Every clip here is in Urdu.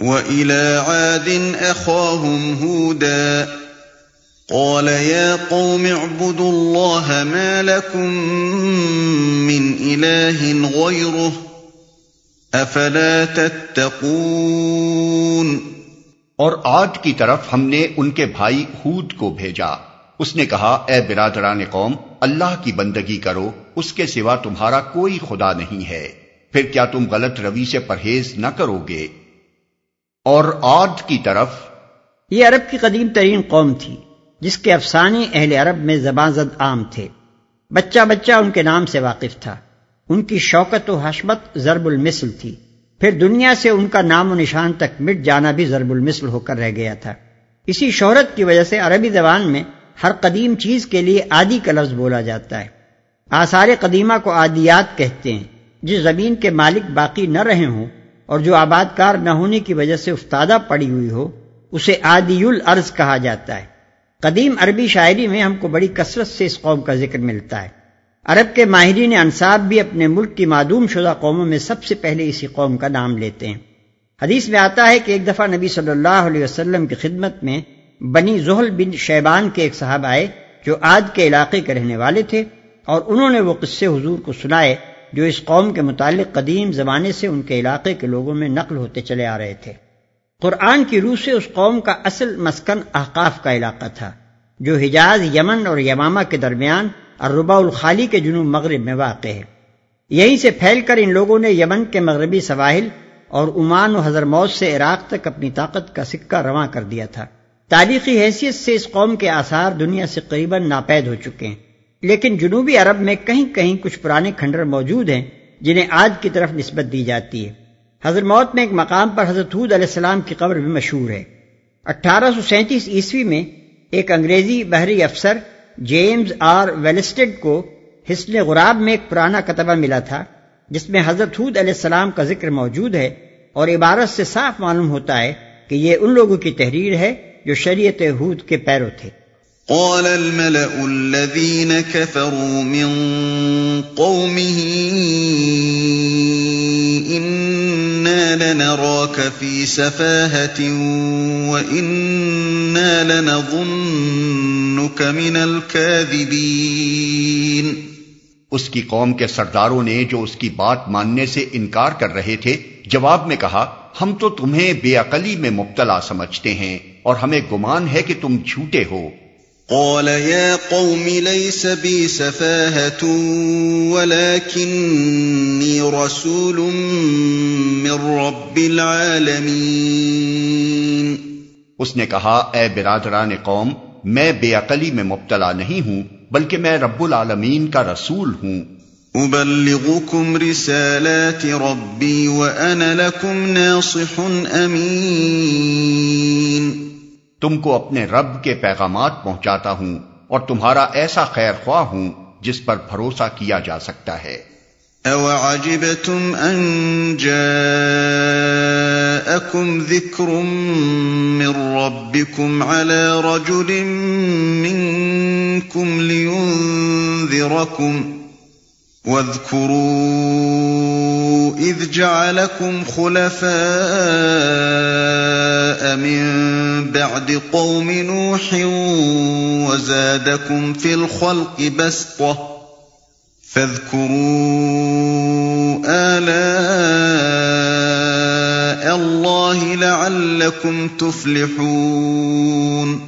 وَإِلَىٰ عَادٍ أَخَاهُمْ هُودًا قَالَ يَا قَوْمِ اعْبُدُوا اللَّهَ مَا لَكُم مِّنْ إِلَٰهٍ غَيْرُهُ أَفَلَا تَتَّقُونَ اور آج کی طرف ہم نے ان کے بھائی ہود کو بھیجا۔ اس نے کہا، اے برادران قوم، اللہ کی بندگی کرو، اس کے سوا تمہارا کوئی خدا نہیں ہے۔ پھر کیا تم غلط روی سے پرہیز نہ کرو گے؟ اور آد کی طرف یہ عرب کی قدیم ترین قوم تھی، جس کے افسانے اہل عرب میں زبان زد عام تھے۔ بچہ بچہ ان کے نام سے واقف تھا۔ ان کی شوکت و حشمت ضرب المثل تھی۔ پھر دنیا سے ان کا نام و نشان تک مٹ جانا بھی ضرب المثل ہو کر رہ گیا تھا۔ اسی شہرت کی وجہ سے عربی زبان میں ہر قدیم چیز کے لیے آدی کا لفظ بولا جاتا ہے۔ آثار قدیمہ کو آدیات کہتے ہیں۔ جس زمین کے مالک باقی نہ رہے ہوں اور جو آباد کار نہ ہونے کی وجہ سے افتادہ پڑی ہوئی ہو، اسے آدی الارض کہا جاتا ہے۔ قدیم عربی شاعری میں ہم کو بڑی کثرت سے اس قوم کا ذکر ملتا ہے۔ عرب کے ماہرین انصاب بھی اپنے ملک کی معدوم شدہ قوموں میں سب سے پہلے اسی قوم کا نام لیتے ہیں۔ حدیث میں آتا ہے کہ ایک دفعہ نبی صلی اللہ علیہ وسلم کی خدمت میں بنی زحل بن شیبان کے ایک صاحب آئے جو آج کے علاقے کے رہنے والے تھے اور انہوں نے وہ قصے حضور کو سنائے۔ جو اس قوم کے متعلق قدیم زمانے سے ان کے علاقے کے لوگوں میں نقل ہوتے چلے آ رہے تھے۔ قرآن کی روح سے اس قوم کا اصل مسکن احقاف کا علاقہ تھا، جو حجاز، یمن اور یمامہ کے درمیان الربا الخالی کے جنوب مغرب میں واقع ہے۔ یہیں سے پھیل کر ان لوگوں نے یمن کے مغربی سواحل اور عمان و حضر موت سے عراق تک اپنی طاقت کا سکہ رواں کر دیا تھا۔ تاریخی حیثیت سے اس قوم کے آثار دنیا سے قریب ناپید ہو چکے ہیں۔ لیکن جنوبی عرب میں کہیں کہیں کچھ پرانے کھنڈر موجود ہیں جنہیں آج کی طرف نسبت دی جاتی ہے۔ حضر موت میں ایک مقام پر حضرت حود علیہ السلام کی قبر بھی مشہور ہے۔ اٹھارہ سو سینتیس عیسوی میں ایک انگریزی بحری افسر جیمز آر ویلسٹڈ کو حسن غراب میں ایک پرانا کتبہ ملا تھا، جس میں حضرت حود علیہ السلام کا ذکر موجود ہے اور عبارت سے صاف معلوم ہوتا ہے کہ یہ ان لوگوں کی تحریر ہے جو شریعت حود کے پیرو تھے۔ قال الملأ الذين كفروا من قومه إنا لنراك في سفاهة وإنا لنظنك من الكاذبين. اس کی قوم کے سرداروں نے جو اس کی بات ماننے سے انکار کر رہے تھے، جواب میں کہا، ہم تو تمہیں بے عقلی میں مبتلا سمجھتے ہیں اور ہمیں گمان ہے کہ تم جھوٹے ہو۔ قال يا قوم ليس بي سفاهة ولكني رسول من رب العالمين. اس نے کہا اے برادران قوم میں بے عقلی میں مبتلا نہیں ہوں بلکہ میں رب العالمین کا رسول ہوں۔ ابلغكم رسالات ربي وانا لكم ناصح امين تم کو اپنے رب کے پیغامات پہنچاتا ہوں اور تمہارا ایسا خیر خواہ ہوں جس پر بھروسہ کیا جا سکتا ہے۔ او عجبتم ان جاءكم ذکر من ربكم على رجل منكم لينذركم واذكروا اذ جعلكم خلفاء من بعد قوم نوح وزادكم في الخلق بسطة فاذكروا آلاء الله لعلكم تفلحون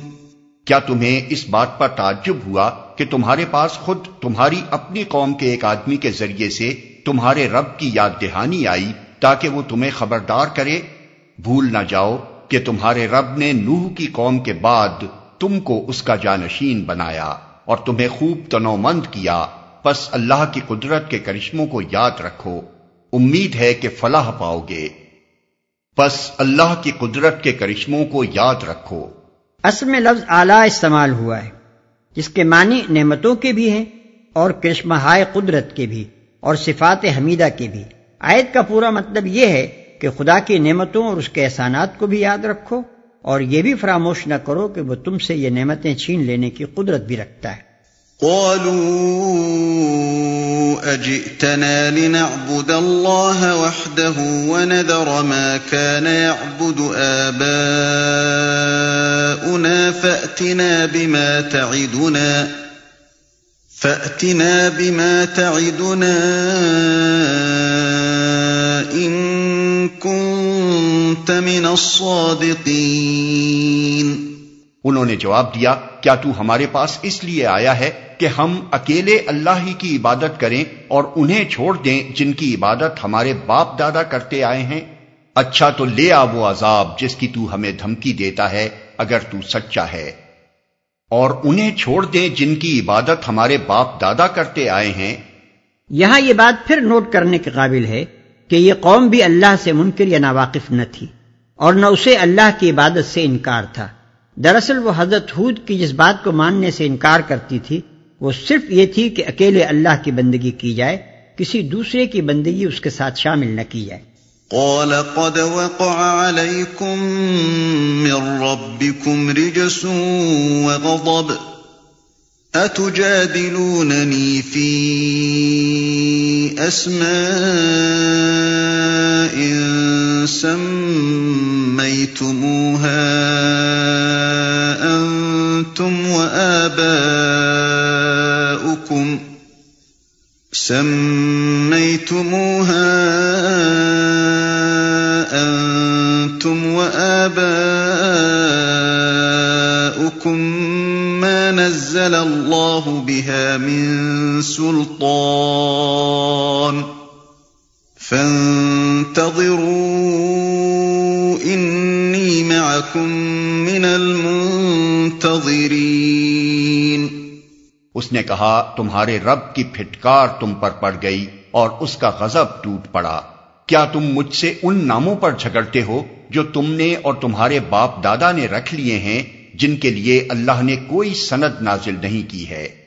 کیا تمہیں اس بات پر تعجب ہوا کہ تمہارے پاس خود تمہاری اپنی قوم کے ایک آدمی کے ذریعے سے تمہارے رب کی یاد دہانی آئی تاکہ وہ تمہیں خبردار کرے؟ بھول نہ جاؤ۔ کہ تمہارے رب نے نوح کی قوم کے بعد تم کو اس کا جانشین بنایا اور تمہیں خوب تنو مند کیا۔ پس اللہ کی قدرت کے کرشموں کو یاد رکھو۔ امید ہے کہ فلاح پاؤ گے۔ پس اللہ کی قدرت کے کرشموں کو یاد رکھو۔ اصل میں لفظ اعلی استعمال ہوا ہے، جس کے معنی نعمتوں کے بھی ہیں اور کرشمہ قدرت کے بھی اور صفات حمیدہ کے بھی۔ آیت کا پورا مطلب یہ ہے کہ خدا کی نعمتوں اور اس کے احسانات کو بھی یاد رکھو اور یہ بھی فراموش نہ کرو کہ وہ تم سے یہ نعمتیں چھین لینے کی قدرت بھی رکھتا ہے۔ قالوا اجئتنا لنعبد الله وحده ونذر ما كان يعبد آباؤنا فأتنا بما تعدنا، فأتنا بما تعدنا إن كنت من الصادقين۔ انہوں نے جواب دیا کیا تو ہمارے پاس اس لیے آیا ہے کہ ہم اکیلے اللہ ہی کی عبادت کریں اور انہیں چھوڑ دیں جن کی عبادت ہمارے باپ دادا کرتے آئے ہیں؟ اچھا تو لے آ وہ عذاب جس کی تو ہمیں دھمکی دیتا ہے اگر تو سچا ہے۔ اور انہیں چھوڑ دیں جن کی عبادت ہمارے باپ دادا کرتے آئے ہیں۔ یہاں یہ بات پھر نوٹ کرنے کے قابل ہے کہ یہ قوم بھی اللہ سے منکر یا ناواقف نہ تھی اور نہ اسے اللہ کی عبادت سے انکار تھا۔ دراصل وہ حضرت حود کی جس بات کو ماننے سے انکار کرتی تھی، وہ صرف یہ تھی کہ اکیلے اللہ کی بندگی کی جائے، کسی دوسرے کی بندگی اس کے ساتھ شامل نہ کی جائے۔ قال قد وقع عليكم من ربكم رجس وغضب، أتجادلونني في أسماء سميتموها أنتم وآباؤكم سميتموها أنتم وآباؤكم ما نزل الله بها من سلطان. فانتظروا إني معكم من المنتظرين. اس نے کہا، تمہارے رب کی پھٹکار تم پر پڑ گئی اور اس کا غضب ٹوٹ پڑا۔ کیا تم مجھ سے ان ناموں پر جھگڑتے ہو جو تم نے اور تمہارے باپ دادا نے رکھ لیے ہیں، جن کے لیے اللہ نے کوئی سند نازل نہیں کی ہے؟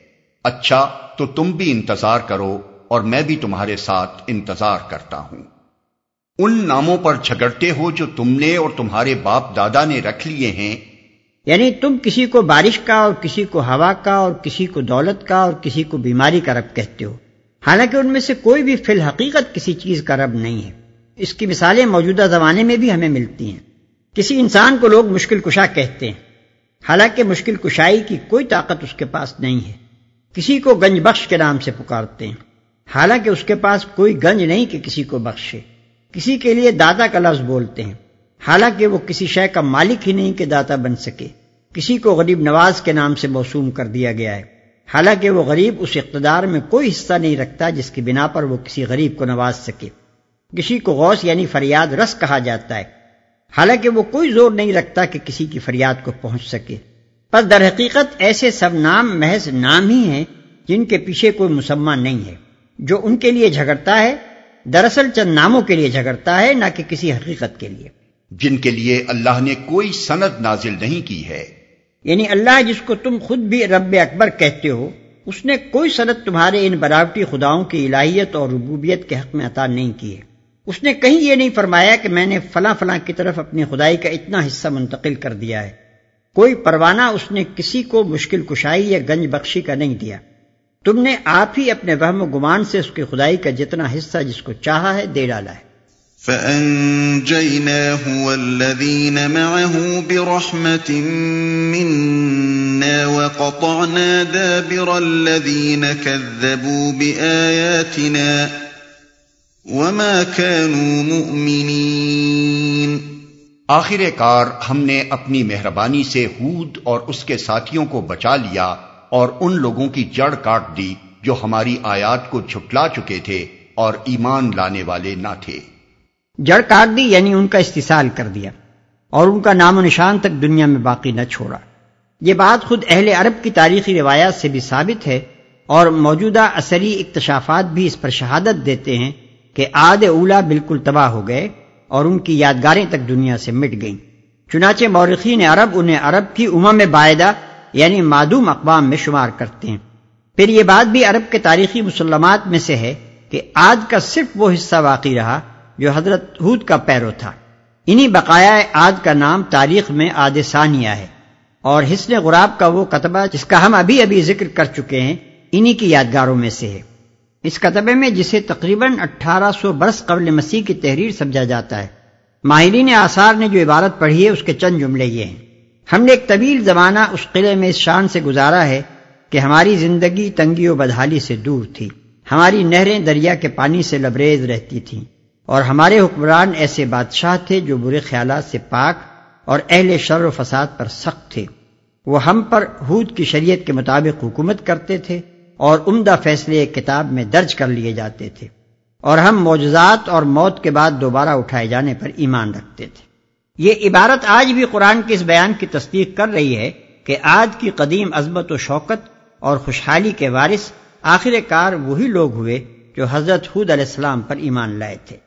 اچھا تو تم بھی انتظار کرو اور میں بھی تمہارے ساتھ انتظار کرتا ہوں۔ ان ناموں پر جھگڑتے ہو جو تم نے اور تمہارے باپ دادا نے رکھ لیے ہیں۔ یعنی تم کسی کو بارش کا اور کسی کو ہوا کا اور کسی کو دولت کا اور کسی کو بیماری کا رب کہتے ہو۔ حالانکہ ان میں سے کوئی بھی فی الحقیقت کسی چیز کا رب نہیں ہے۔ اس کی مثالیں موجودہ زمانے میں بھی ہمیں ملتی ہیں۔ کسی انسان کو لوگ مشکل کشا کہتے ہیں، حالانکہ مشکل کشائی کی کوئی طاقت اس کے پاس نہیں ہے۔ کسی کو گنج بخش کے نام سے پکارتے ہیں۔ حالانکہ اس کے پاس کوئی گنج نہیں کہ کسی کو بخشے۔ کسی کے لیے دادا کا لفظ بولتے ہیں۔ حالانکہ وہ کسی شے کا مالک ہی نہیں کہ داتا بن سکے۔ کسی کو غریب نواز کے نام سے موسوم کر دیا گیا ہے۔ حالانکہ وہ غریب اس اقتدار میں کوئی حصہ نہیں رکھتا جس کی بنا پر وہ کسی غریب کو نواز سکے۔ کسی کو غوث یعنی فریاد رس کہا جاتا ہے۔ حالانکہ وہ کوئی زور نہیں رکھتا کہ کسی کی فریاد کو پہنچ سکے۔ پر در حقیقت ایسے سب نام محض نام ہی ہیں جن کے پیچھے کوئی مسمہ نہیں ہے جو ان کے لیے جھگڑتا ہے دراصل چند ناموں کے لیے جھگڑتا ہے نہ کہ کسی حقیقت کے لیے۔ جن کے لیے اللہ نے کوئی سند نازل نہیں کی ہے۔ یعنی اللہ جس کو تم خود بھی رب اکبر کہتے ہو اس نے کوئی صنعت تمہارے ان بناوٹی خداؤں کی الہیت اور ربوبیت کے حق میں عطا نہیں کی ہے۔ اس نے کہیں یہ نہیں فرمایا کہ میں نے فلاں فلاں کی طرف اپنی خدائی کا اتنا حصہ منتقل کر دیا ہے۔ کوئی پروانہ اس نے کسی کو مشکل کشائی یا گنج بخشی کا نہیں دیا۔ تم نے آپ ہی اپنے وہم و گمان سے اس کی خدائی کا جتنا حصہ جس کو چاہا ہے دے ڈالا ہے۔ فأنجيناه والذين معه برحمة منا وقطعنا دابر الذين كذبوا بآياتنا وما كانوا مؤمنين۔ آخر کار ہم نے اپنی مہربانی سے ہود اور اس کے ساتھیوں کو بچا لیا اور ان لوگوں کی جڑ کاٹ دی جو ہماری آیات کو جھٹلا چکے تھے اور ایمان لانے والے نہ تھے۔ جڑ کاٹ دی یعنی ان کا استحصال کر دیا اور ان کا نام و نشان تک دنیا میں باقی نہ چھوڑا۔ یہ بات خود اہل عرب کی تاریخی روایات سے بھی ثابت ہے اور موجودہ اثری اکتشافات بھی اس پر شہادت دیتے ہیں کہ آد اولا بالکل تباہ ہو گئے اور ان کی یادگاریں تک دنیا سے مٹ گئیں۔ چنانچہ مورخین عرب انہیں عرب کی امم باعدہ یعنی معدوم اقوام میں شمار کرتے ہیں۔ پھر یہ بات بھی عرب کے تاریخی مسلمات میں سے ہے کہ آج کا صرف وہ حصہ باقی رہا جو حضرت ہود کا پیرو تھا۔ انہی بقایا آد کا نام تاریخ میں آد ثانیہ ہے۔ اور حسن غراب کا وہ کتبہ جس کا ہم ابھی ابھی ذکر کر چکے ہیں، انہی کی یادگاروں میں سے ہے۔ اس کتبے میں جسے تقریباً اٹھارہ سو برس قبل مسیح کی تحریر سمجھا جاتا ہے۔ ماہرین آثار نے جو عبارت پڑھی ہے، اس کے چند جملے یہ ہیں۔ ہم نے ایک طویل زمانہ اس قلعے میں اس شان سے گزارا ہے کہ ہماری زندگی تنگی و بدحالی سے دور تھی۔ ہماری نہریں دریا کے پانی سے لبریز رہتی تھیں۔ اور ہمارے حکمران ایسے بادشاہ تھے جو برے خیالات سے پاک اور اہل شر و فساد پر سخت تھے۔ وہ ہم پر حود کی شریعت کے مطابق حکومت کرتے تھے۔ اور عمدہ فیصلے کتاب میں درج کر لیے جاتے تھے اور ہم معجزات اور موت کے بعد دوبارہ اٹھائے جانے پر ایمان رکھتے تھے۔ یہ عبارت آج بھی قرآن کے اس بیان کی تصدیق کر رہی ہے کہ آج کی قدیم عظمت و شوکت اور خوشحالی کے وارث آخر کار وہی لوگ ہوئے جو حضرت حود علیہ السلام پر ایمان لائے تھے۔